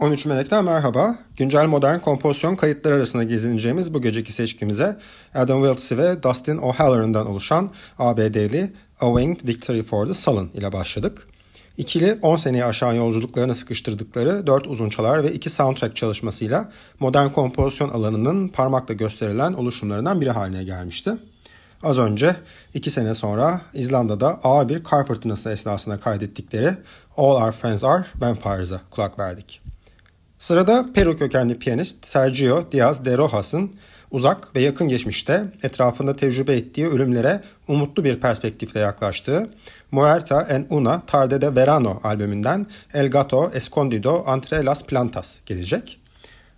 13 Melek'ten merhaba. Güncel modern kompozisyon kayıtları arasında gezineceğimiz bu geceki seçkimize Adam Wiltsey ve Dustin O'Halloran'dan oluşan ABD'li A Winged Victory for the Sullen ile başladık. İkili 10 seneyi aşan yolculuklarını sıkıştırdıkları 4 uzunçalar ve 2 soundtrack çalışmasıyla modern kompozisyon alanının parmakla gösterilen oluşumlarından biri haline gelmişti. Az önce 2 sene sonra İzlanda'da ağır bir kar fırtınası esnasında kaydettikleri All Our Friends Are Vampires'a kulak verdik. Sırada Peru kökenli piyanist Sergio Diaz de Rojas'ın uzak ve yakın geçmişte etrafında tecrübe ettiği ölümlere umutlu bir perspektifle yaklaştığı Muerta en una tarde de verano albümünden El Gato Escondido entre las plantas gelecek.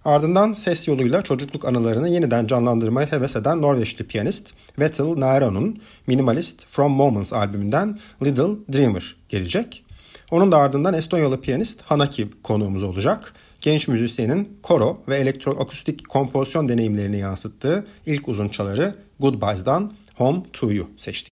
Ardından ses yoluyla çocukluk anılarını yeniden canlandırmaya heves eden Norveçli piyanist Vettel Nairo'nun minimalist From Moments albümünden Little Dreamer gelecek. Onun da ardından Estonyalı piyanist Hanaki konuğumuz olacak genç müzisyenin koro ve elektroakustik kompozisyon deneyimlerini yansıttığı ilk uzun çaları Goodbyes'dan Home to You seçtik.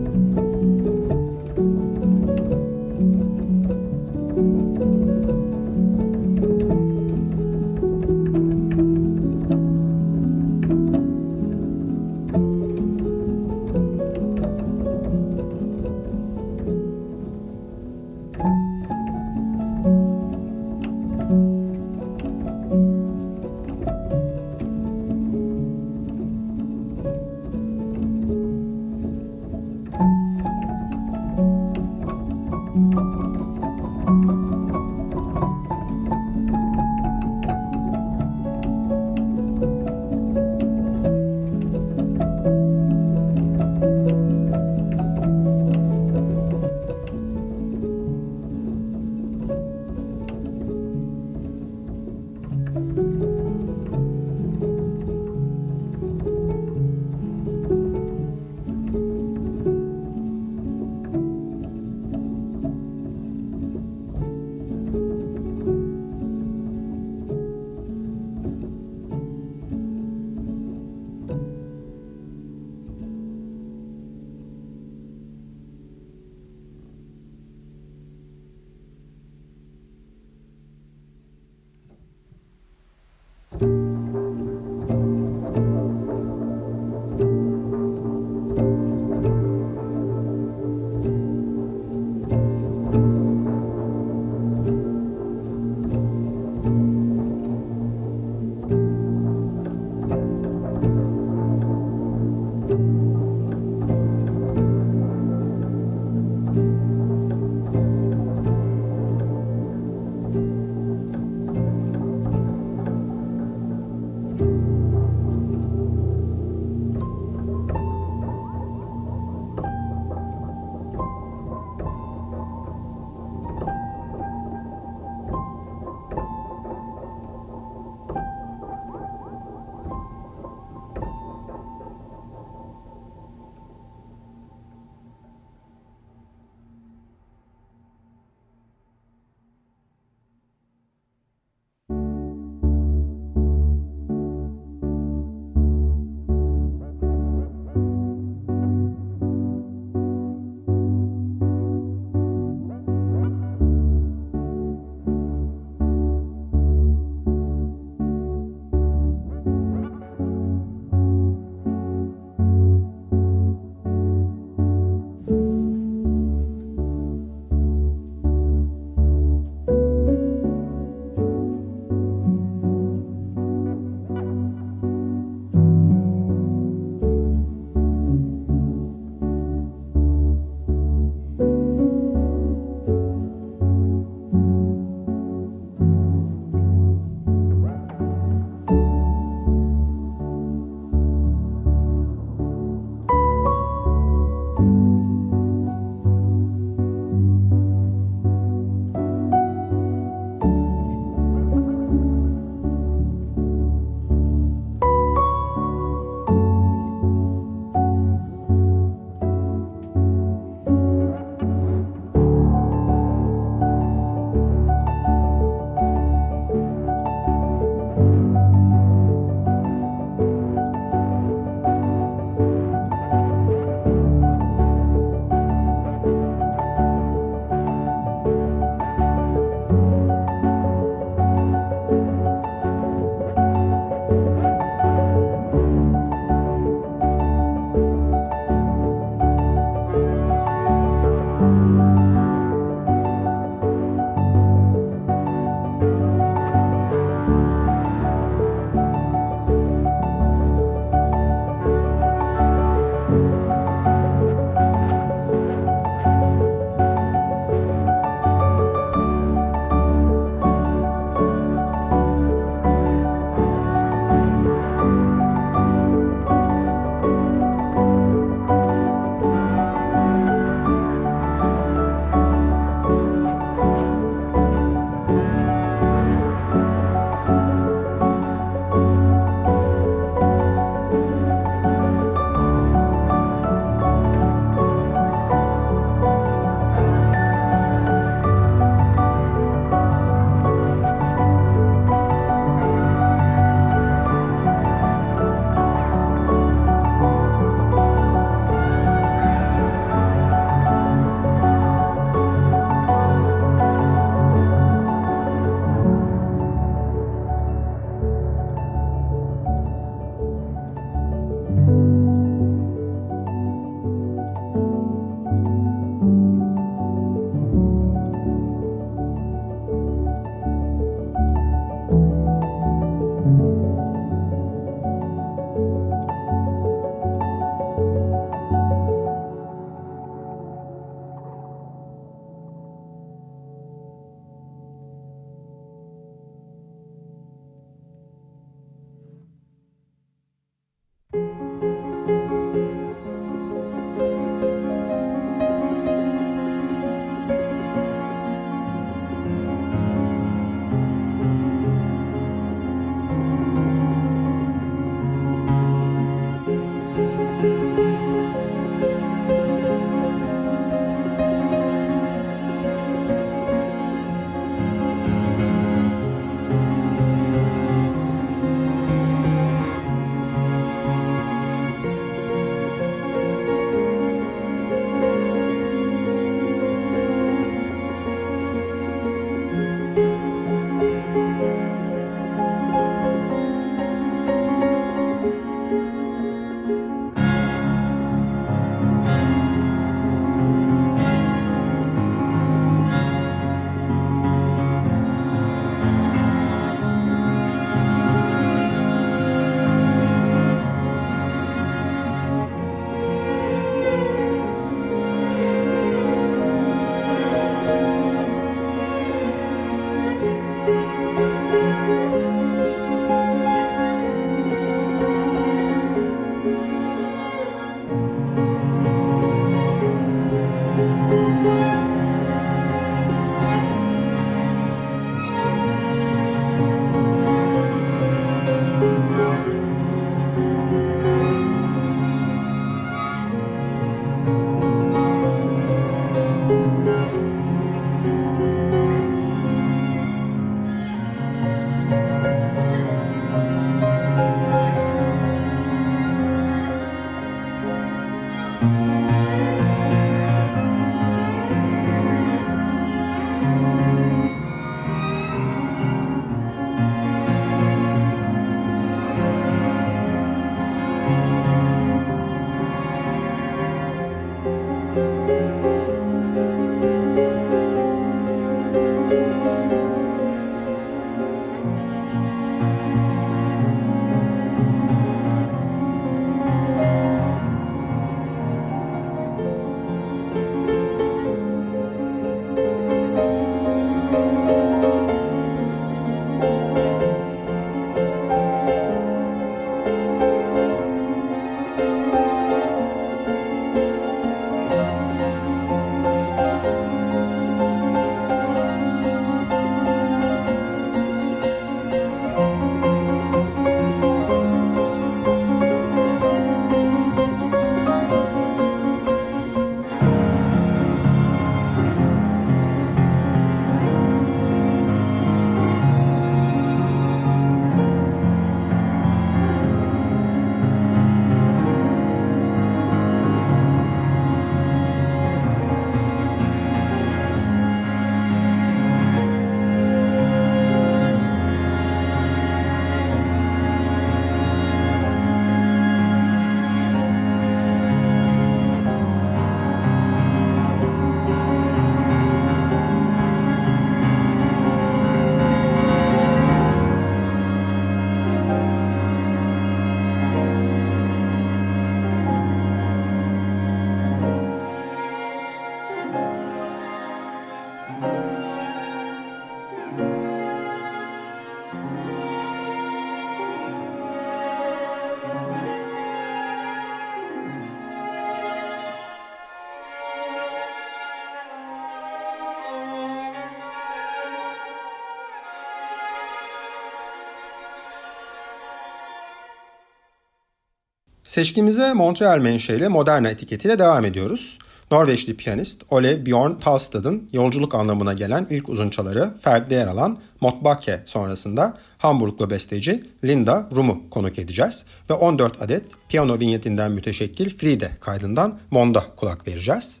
Seçkimize Montreal menşeli Moderna etiketiyle devam ediyoruz. Norveçli piyanist Ole Bjorn Talstad'ın yolculuk anlamına gelen ilk uzunçaları Ferg'de yer alan Motbake sonrasında Hamburglu besteci Linda Rum'u konuk edeceğiz ve 14 adet piyano vinyetinden müteşekkil Friede kaydından Mond'a kulak vereceğiz.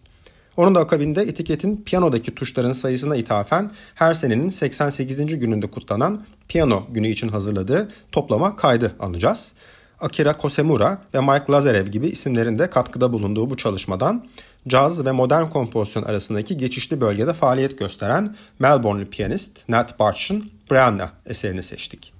Onun da akabinde etiketin piyanodaki tuşların sayısına ithafen her senenin 88. gününde kutlanan piyano günü için hazırladığı toplama kaydı alacağız. Akira Kosemura ve Mike Lazarev gibi isimlerin de katkıda bulunduğu bu çalışmadan caz ve modern kompozisyon arasındaki geçişli bölgede faaliyet gösteren Melbourne'lu piyanist Nat Barch'ın Brianna eserini seçtik.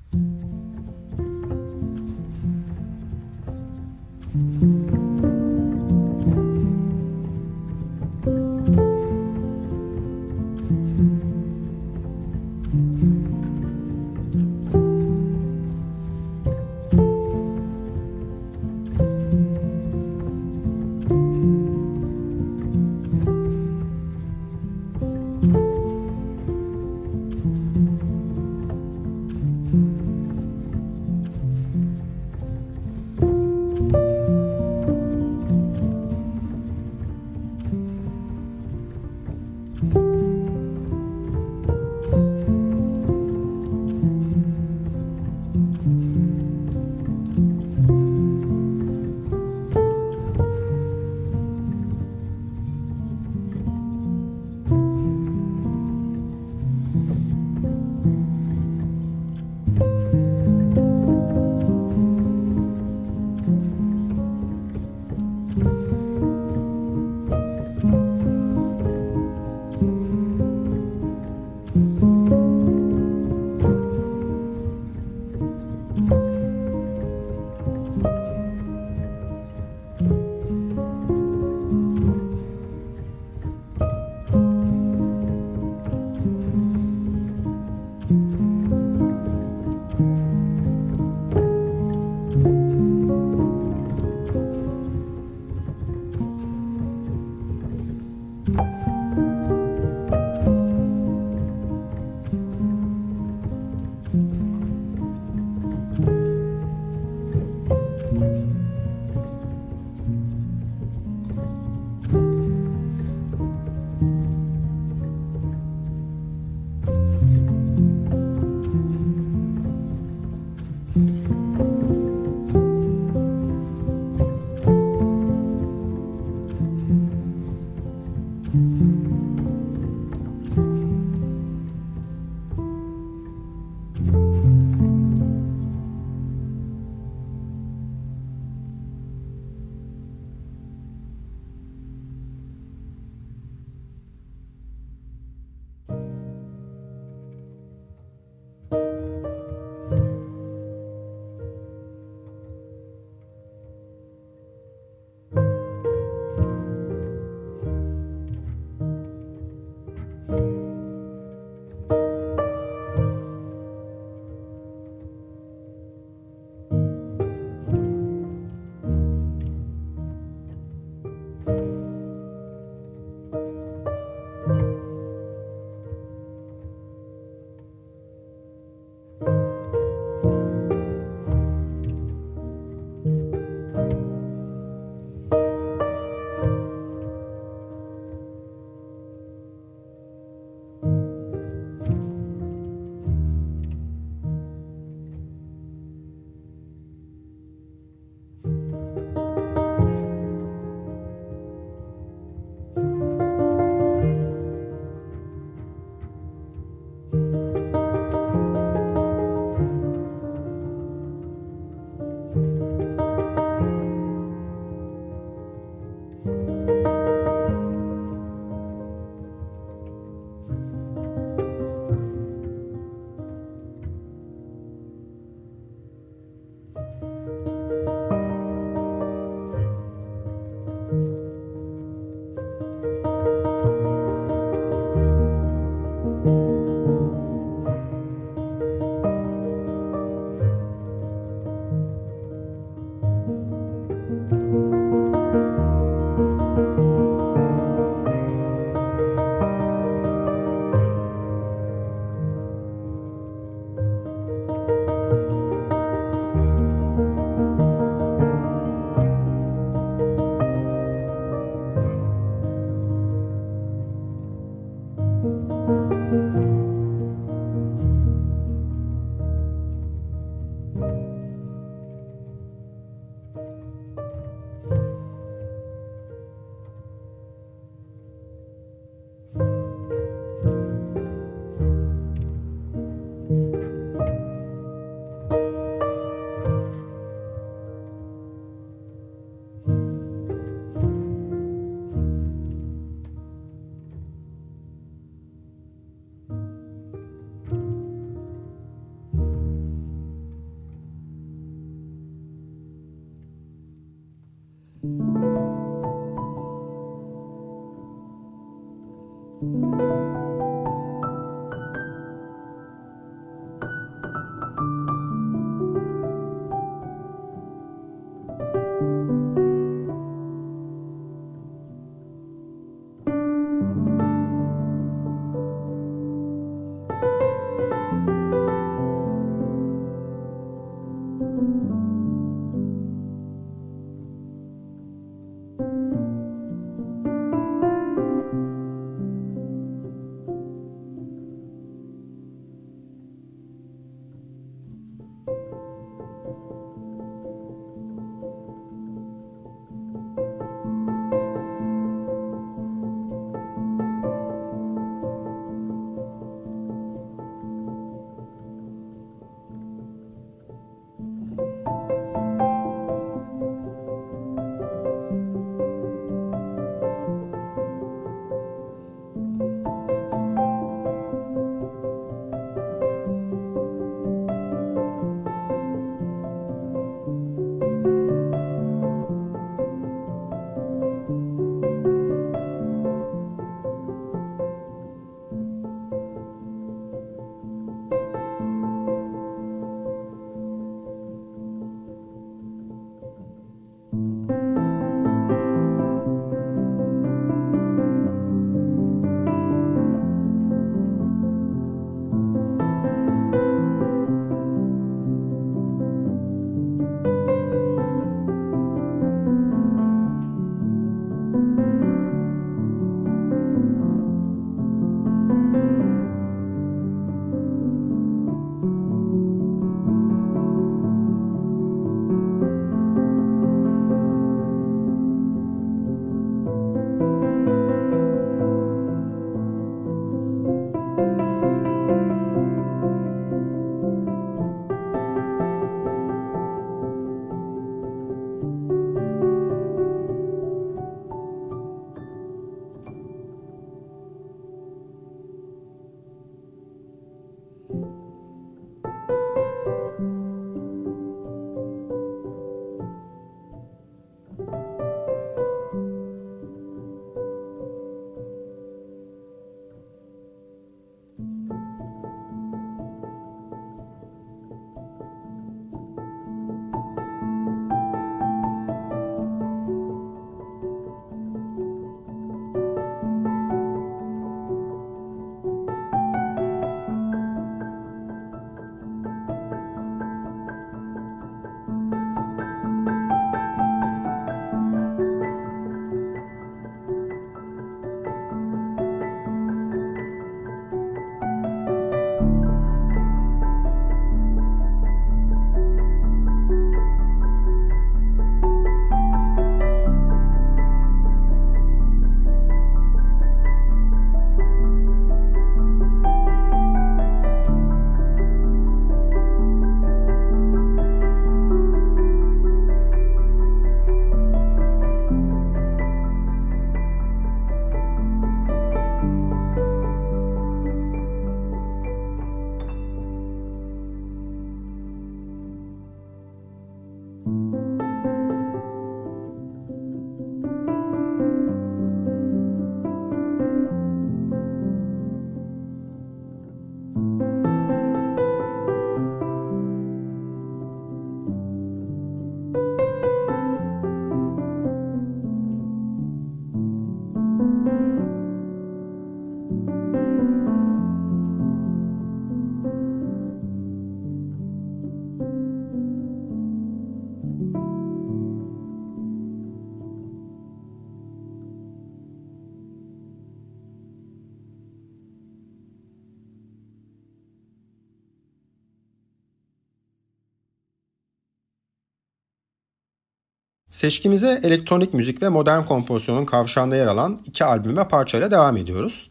Seçkimize elektronik müzik ve modern kompozisyonun kavşağında yer alan iki albüm ve parçayla devam ediyoruz.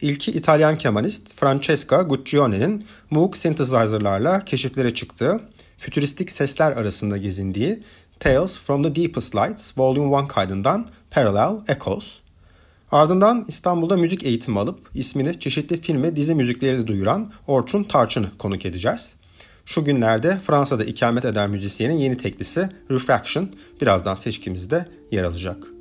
İlki İtalyan kemanist Francesca Guccione'nin Moog synthesizer'larla keşiflere çıktığı, fütüristik sesler arasında gezindiği Tales from the Deepest Lights Volume 1 kaydından Parallel Echoes. Ardından İstanbul'da müzik eğitimi alıp ismini çeşitli film ve dizi müzikleri duyuran Orçun Tarçın'ı konuk edeceğiz. Şu günlerde Fransa'da ikamet eden müzisyenin yeni teklisi Refraction birazdan seçkimizde yer alacak.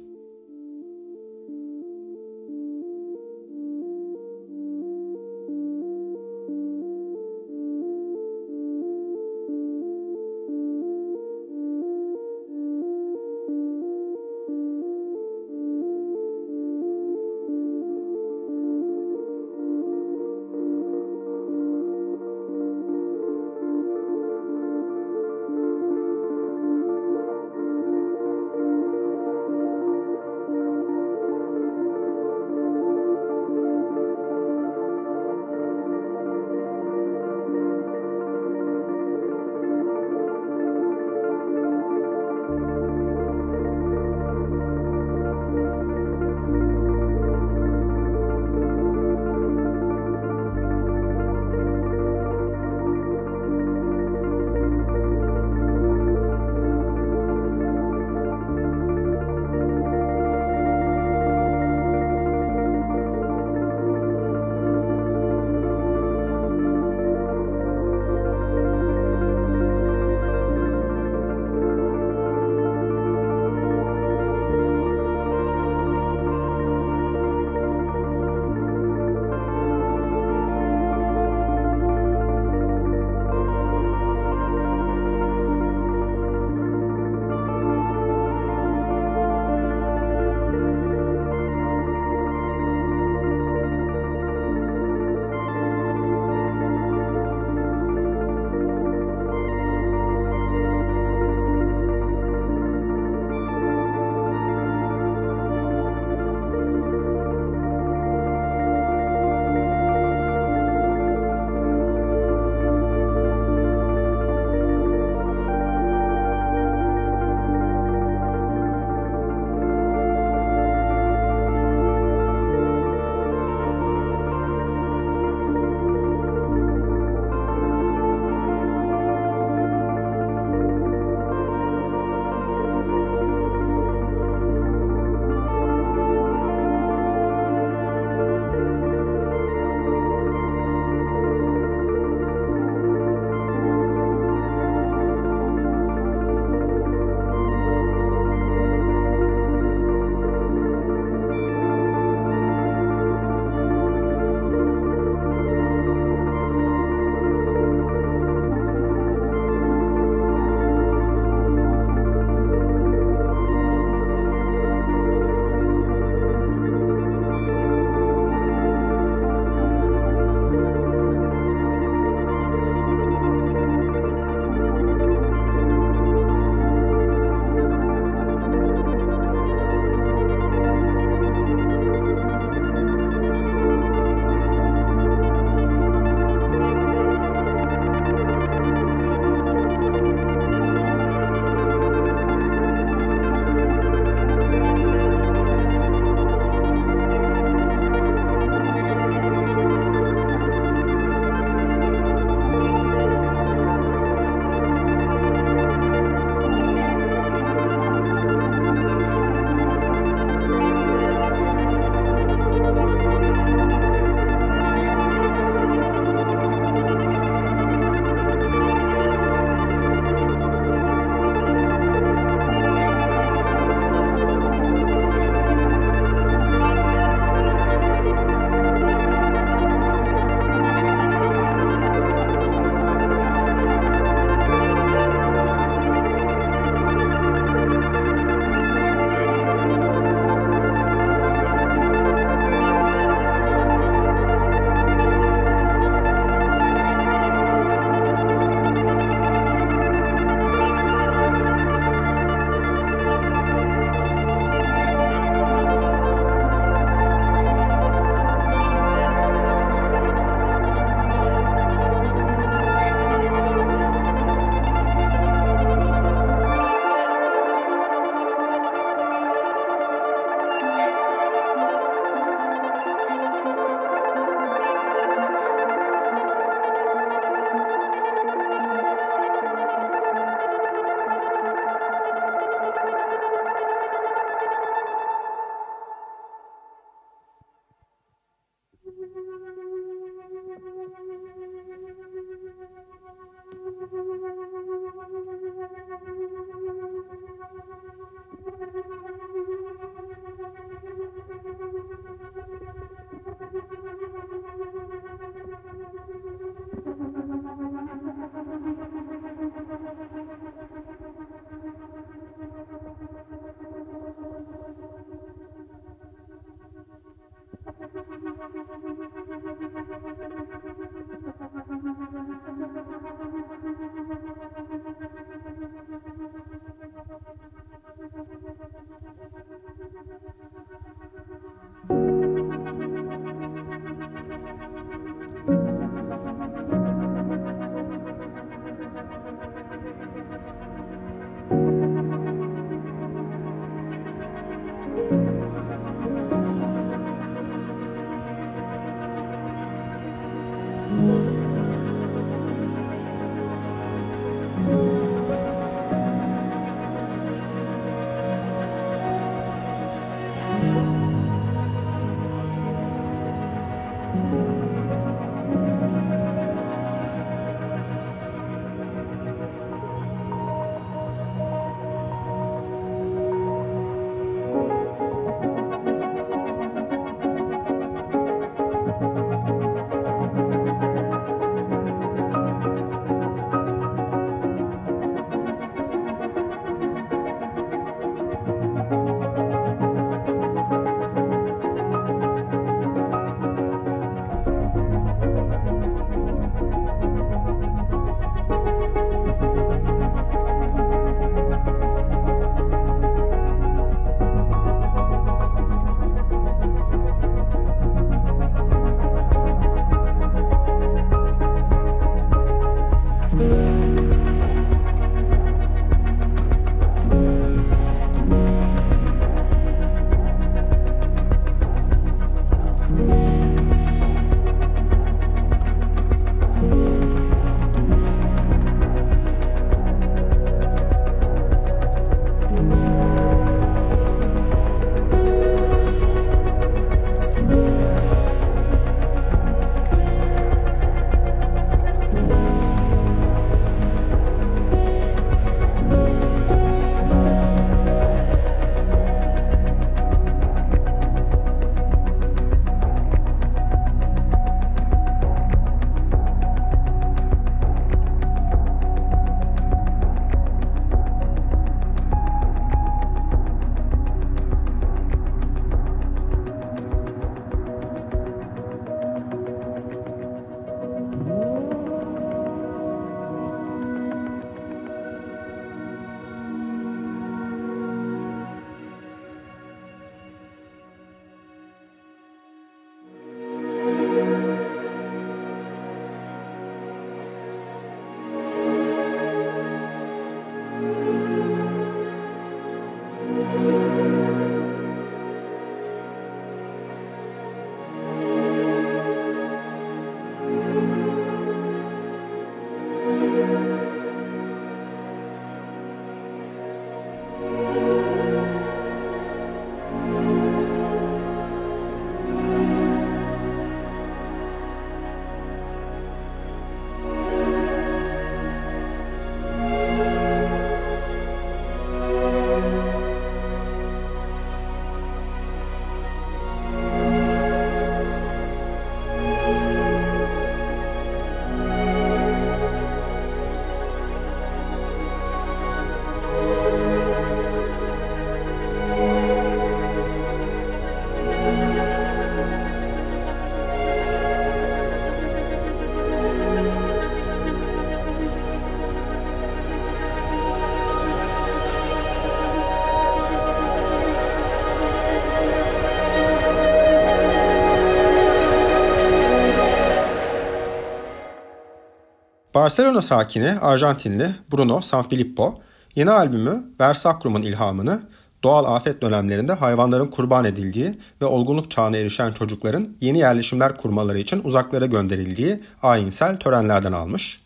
Barcelona sakini Arjantinli Bruno Sanfilippo yeni albümü Versacrum'un ilhamını doğal afet dönemlerinde hayvanların kurban edildiği ve olgunluk çağına erişen çocukların yeni yerleşimler kurmaları için uzaklara gönderildiği ayinsel törenlerden almış.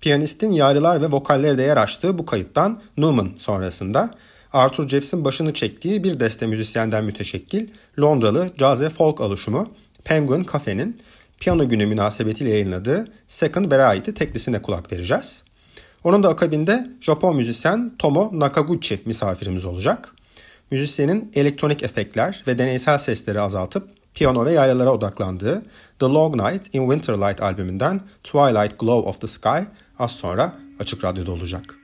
Piyanistin yarılar ve vokalleri de yer açtığı bu kayıttan Newman sonrasında Arthur Jeffs'in başını çektiği bir deste müzisyenden müteşekkil Londralı caz ve folk alışımı Penguin Cafe'nin piyano günü münasebetiyle yayınladığı Second Variety teklisine kulak vereceğiz. Onun da akabinde Japon müzisyen Tomo Nakaguchi misafirimiz olacak. Müzisyenin elektronik efektler ve deneysel sesleri azaltıp piyano ve yaylalara odaklandığı The Long Night in Winterlight albümünden Twilight Glow of the Sky az sonra Açık Radyo'da olacak.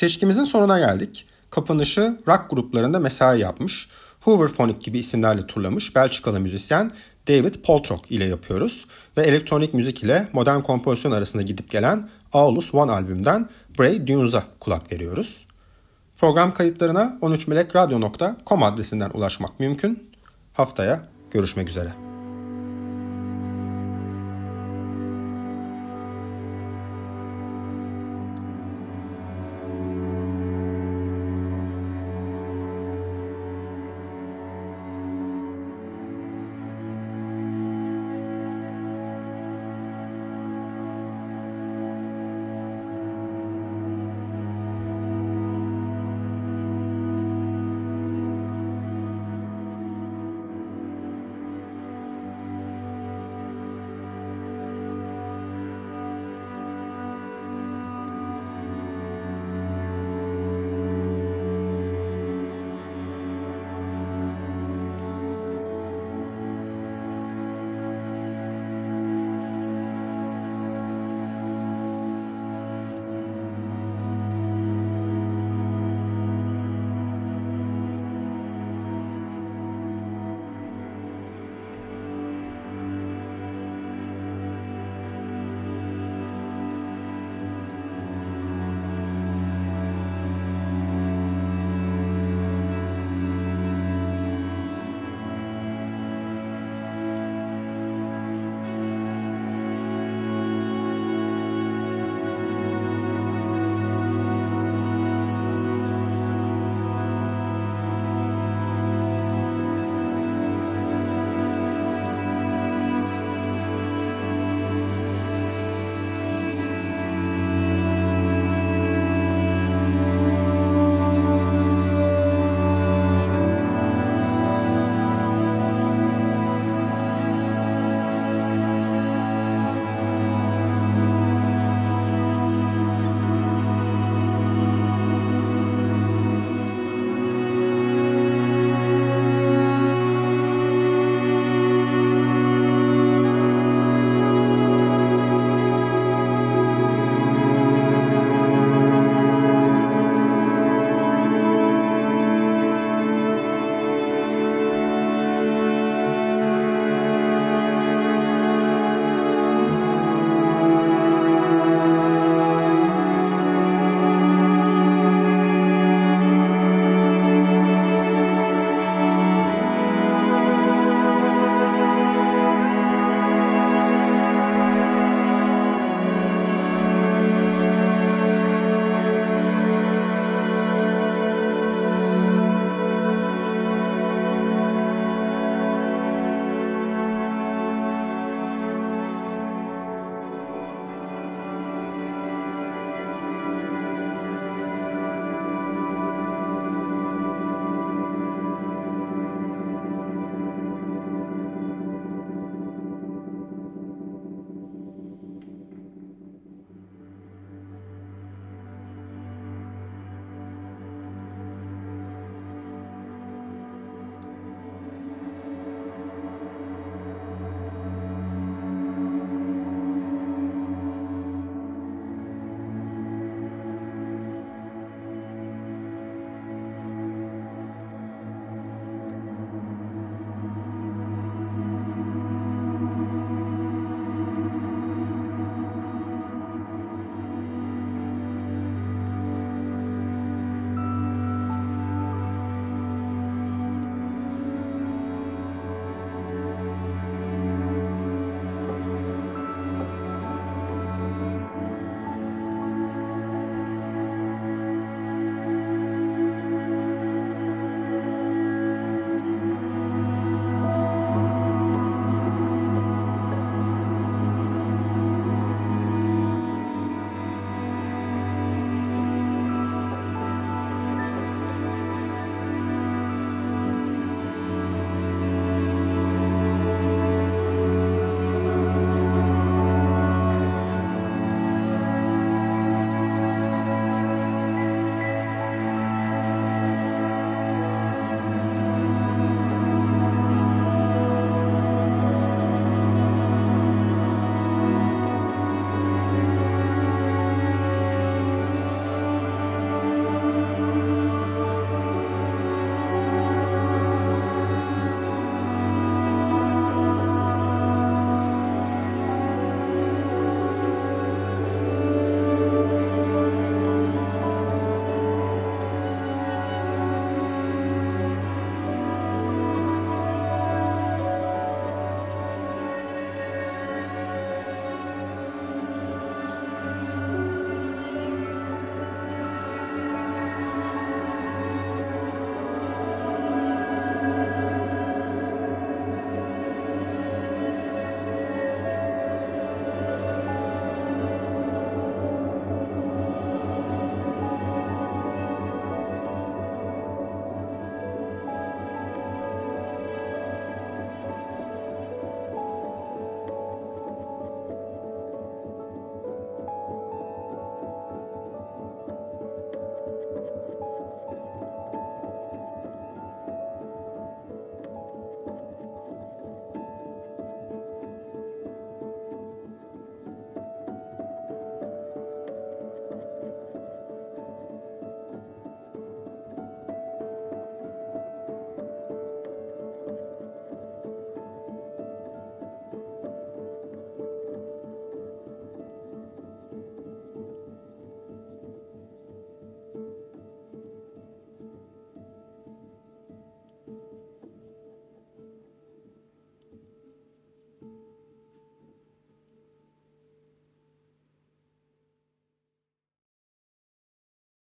Seçkimizin sonuna geldik. Kapanışı rock gruplarında mesai yapmış, Hooverphonic gibi isimlerle turlamış Belçikalı müzisyen David Poltrock ile yapıyoruz ve elektronik müzik ile modern kompozisyon arasında gidip gelen Aulus One albümden Bray Dunes'a kulak veriyoruz. Program kayıtlarına 13melekradyo.com adresinden ulaşmak mümkün. Haftaya görüşmek üzere.